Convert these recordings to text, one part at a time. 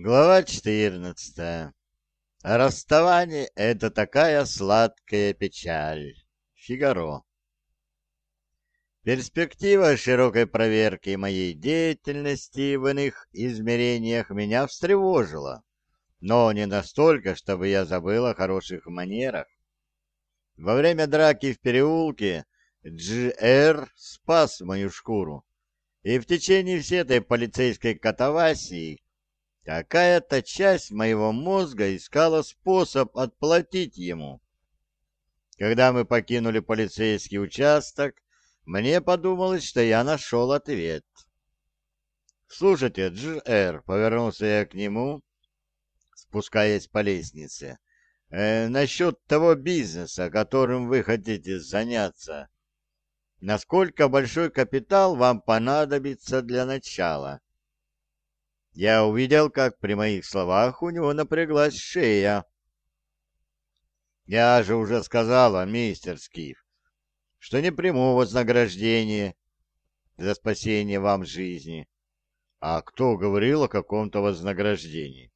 Глава 14. Расставание — это такая сладкая печаль. Фигаро. Перспектива широкой проверки моей деятельности в иных измерениях меня встревожила, но не настолько, чтобы я забыл о хороших манерах. Во время драки в переулке Дж.Р. спас мою шкуру, и в течение всей этой полицейской катавасии Какая-то часть моего мозга искала способ отплатить ему. Когда мы покинули полицейский участок, мне подумалось, что я нашел ответ. «Слушайте, Дж.Р., — повернулся я к нему, спускаясь по лестнице, э, — насчет того бизнеса, которым вы хотите заняться. Насколько большой капитал вам понадобится для начала?» Я увидел, как при моих словах у него напряглась шея. Я же уже сказала, мистер Скиф, что не приму вознаграждение за спасение вам жизни. А кто говорил о каком-то вознаграждении?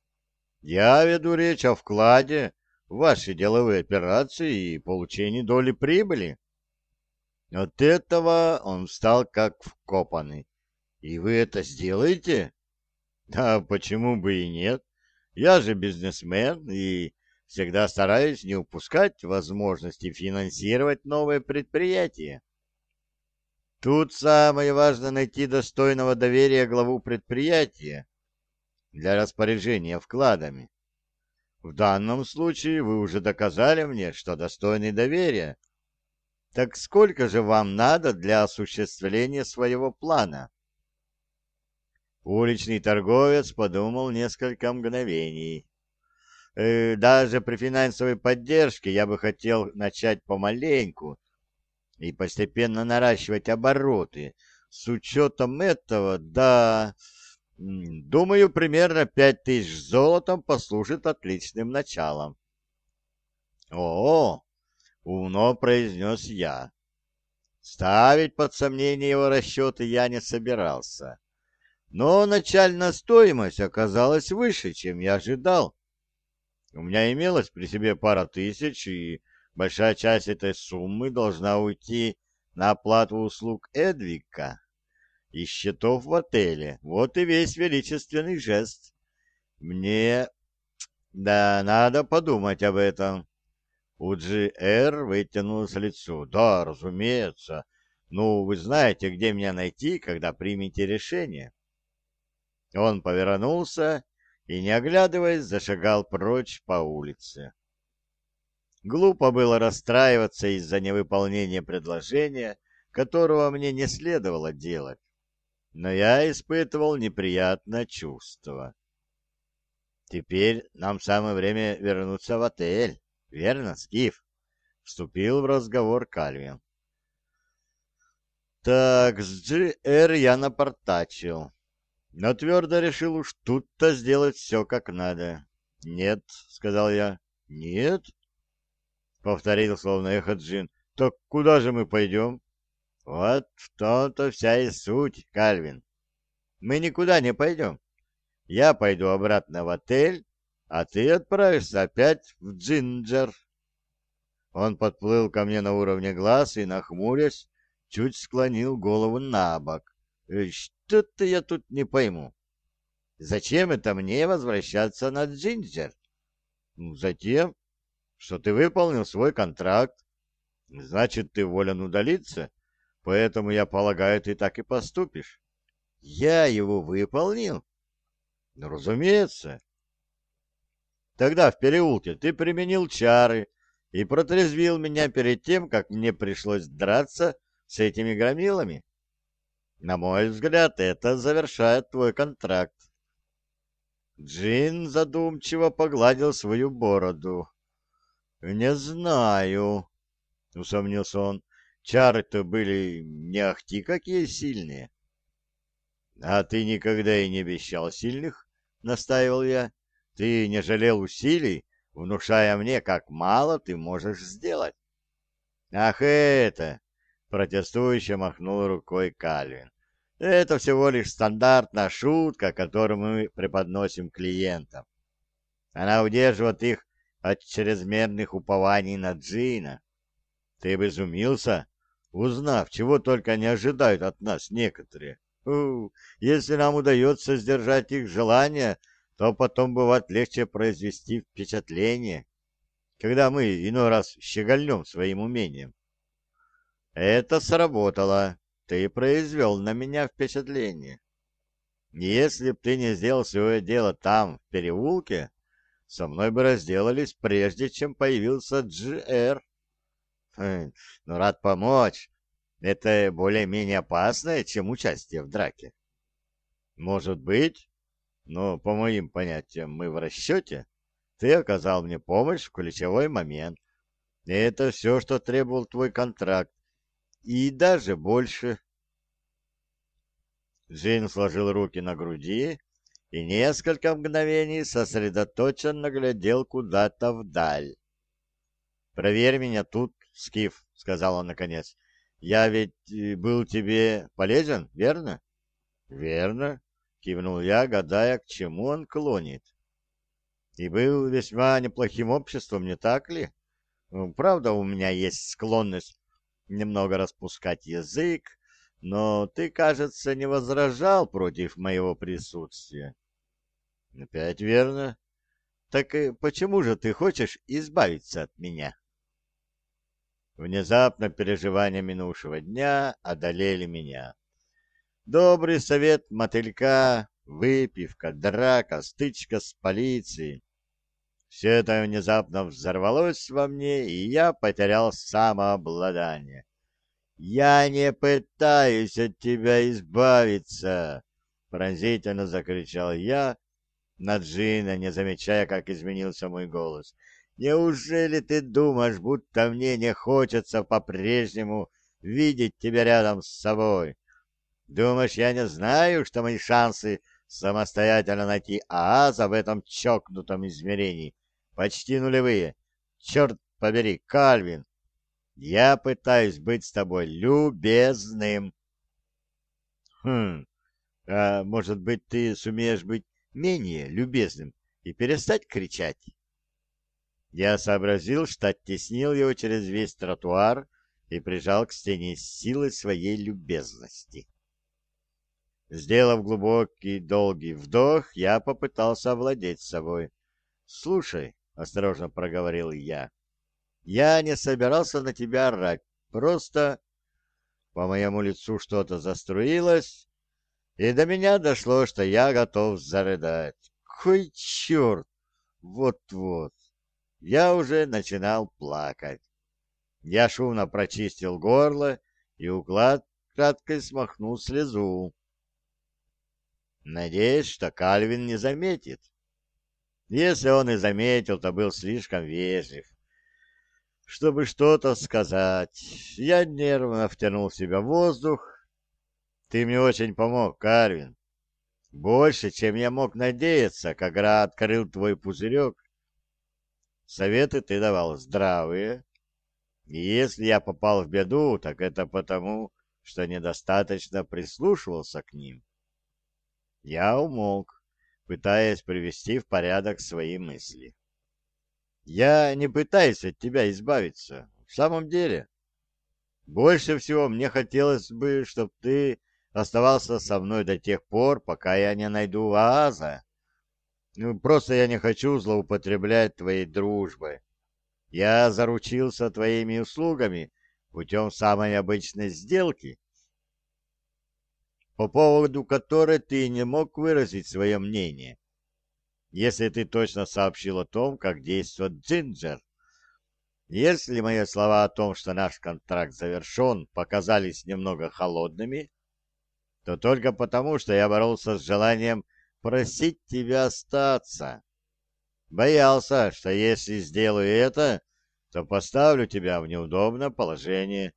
Я веду речь о вкладе в ваши деловые операции и получении доли прибыли. От этого он встал как вкопанный. И вы это сделаете? А почему бы и нет? Я же бизнесмен и всегда стараюсь не упускать возможности финансировать новые предприятия. Тут самое важное найти достойного доверия главу предприятия для распоряжения вкладами. В данном случае вы уже доказали мне, что достойны доверия. Так сколько же вам надо для осуществления своего плана? Уличный торговец подумал несколько мгновений. Э, даже при финансовой поддержке я бы хотел начать помаленьку и постепенно наращивать обороты. С учетом этого, да, думаю, примерно пять тысяч золотом послужит отличным началом. О, умно произнес я. Ставить под сомнение его расчеты я не собирался но начальная стоимость оказалась выше, чем я ожидал. У меня имелось при себе пара тысяч, и большая часть этой суммы должна уйти на оплату услуг Эдвика и счетов в отеле. Вот и весь величественный жест. Мне... Да, надо подумать об этом. У Джи-Эр вытянулось лицо. Да, разумеется. Ну, вы знаете, где меня найти, когда примете решение. Он повернулся и, не оглядываясь, зашагал прочь по улице. Глупо было расстраиваться из-за невыполнения предложения, которого мне не следовало делать, но я испытывал неприятное чувство. Теперь нам самое время вернуться в отель, верно, Скиф? Вступил в разговор Кальвин. Так, с GR я напортачил но твердо решил уж тут-то сделать все как надо. «Нет», — сказал я. «Нет?» — повторил словно эхо Джин. «Так куда же мы пойдем?» «Вот в том-то вся и суть, Кальвин. Мы никуда не пойдем. Я пойду обратно в отель, а ты отправишься опять в Джинджер». Он подплыл ко мне на уровне глаз и, нахмурясь, чуть склонил голову на бок. Э, что-то я тут не пойму. Зачем это мне возвращаться на Джинджер? Ну, затем, что ты выполнил свой контракт. Значит, ты волен удалиться, поэтому, я полагаю, ты так и поступишь. Я его выполнил? Ну, разумеется. Тогда в переулке ты применил чары и протрезвил меня перед тем, как мне пришлось драться с этими громилами. На мой взгляд, это завершает твой контракт. Джин задумчиво погладил свою бороду. «Не знаю», — усомнился он. «Чары-то были не ахти какие сильные». «А ты никогда и не обещал сильных?» — настаивал я. «Ты не жалел усилий, внушая мне, как мало ты можешь сделать». «Ах это!» — протестующе махнул рукой Кальвин. Это всего лишь стандартная шутка, которую мы преподносим клиентам. Она удерживает их от чрезмерных упований на Джина. Ты бы изумился, узнав, чего только не ожидают от нас некоторые. У, если нам удается сдержать их желания, то потом бывает легче произвести впечатление, когда мы иной раз щегольнем своим умением. Это сработало. Ты произвел на меня впечатление. Если б ты не сделал свое дело там, в переулке, со мной бы разделались, прежде чем появился Джи-Эр. Хм, ну, рад помочь. Это более-менее опасное, чем участие в драке. Может быть, но по моим понятиям мы в расчете. Ты оказал мне помощь в ключевой момент. И это все, что требовал твой контракт. И даже больше. Джин сложил руки на груди и несколько мгновений сосредоточенно глядел куда-то вдаль. «Проверь меня тут, Скиф», — сказал он наконец. «Я ведь э, был тебе полезен, верно?» «Верно», — кивнул я, гадая, к чему он клонит. «И был весьма неплохим обществом, не так ли? Ну, правда, у меня есть склонность немного распускать язык, но ты, кажется, не возражал против моего присутствия. Опять верно. Так и почему же ты хочешь избавиться от меня? Внезапно переживания минувшего дня одолели меня. Добрый совет мотылька, выпивка, драка, стычка с полицией. Все это внезапно взорвалось во мне, и я потерял самообладание. «Я не пытаюсь от тебя избавиться!» — пронзительно закричал я на Джина, не замечая, как изменился мой голос. «Неужели ты думаешь, будто мне не хочется по-прежнему видеть тебя рядом с собой? Думаешь, я не знаю, что мои шансы самостоятельно найти Ааза в этом чокнутом измерении почти нулевые? Черт побери, Кальвин, я пытаюсь быть с тобой любезным. Хм, а может быть, ты сумеешь быть менее любезным и перестать кричать? Я сообразил, что оттеснил его через весь тротуар и прижал к стене силой своей любезности. Сделав глубокий долгий вдох, я попытался овладеть собой. «Слушай», — осторожно проговорил я, — я не собирался на тебя орать, просто по моему лицу что-то заструилось, и до меня дошло, что я готов зарыдать. Кой черт! Вот-вот. Я уже начинал плакать. Я шумно прочистил горло и украдкой смахнул слезу. Надеюсь, что Кальвин не заметит. Если он и заметил, то был слишком вежлив чтобы что-то сказать. Я нервно втянул в себя воздух. Ты мне очень помог, Карвин. Больше, чем я мог надеяться, когда открыл твой пузырек. Советы ты давал здравые. И если я попал в беду, так это потому, что недостаточно прислушивался к ним. Я умолк, пытаясь привести в порядок свои мысли. Я не пытаюсь от тебя избавиться. В самом деле. Больше всего мне хотелось бы, чтобы ты оставался со мной до тех пор, пока я не найду Ааза. Ну, просто я не хочу злоупотреблять твоей дружбой. Я заручился твоими услугами путем самой обычной сделки, по поводу которой ты не мог выразить свое мнение если ты точно сообщил о том, как действует Джинджер. Если мои слова о том, что наш контракт завершен, показались немного холодными, то только потому, что я боролся с желанием просить тебя остаться. Боялся, что если сделаю это, то поставлю тебя в неудобное положение.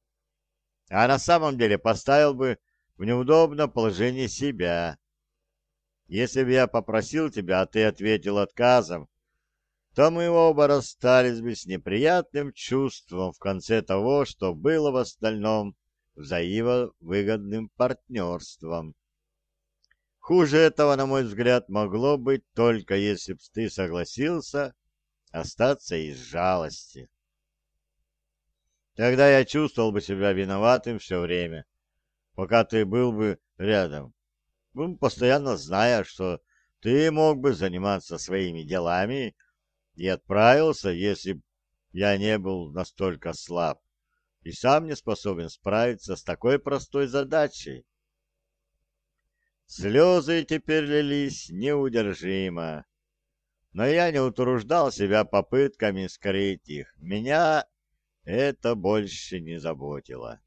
А на самом деле поставил бы в неудобное положение себя. Если бы я попросил тебя, а ты ответил отказом, то мы оба расстались бы с неприятным чувством в конце того, что было в остальном взаимовыгодным партнерством. Хуже этого, на мой взгляд, могло быть только если б ты согласился остаться из жалости. Тогда я чувствовал бы себя виноватым все время, пока ты был бы рядом, постоянно зная, что ты мог бы заниматься своими делами и отправился, если б я не был настолько слаб и сам не способен справиться с такой простой задачей. Слезы теперь лились неудержимо, но я не утруждал себя попытками скрыть их. Меня это больше не заботило.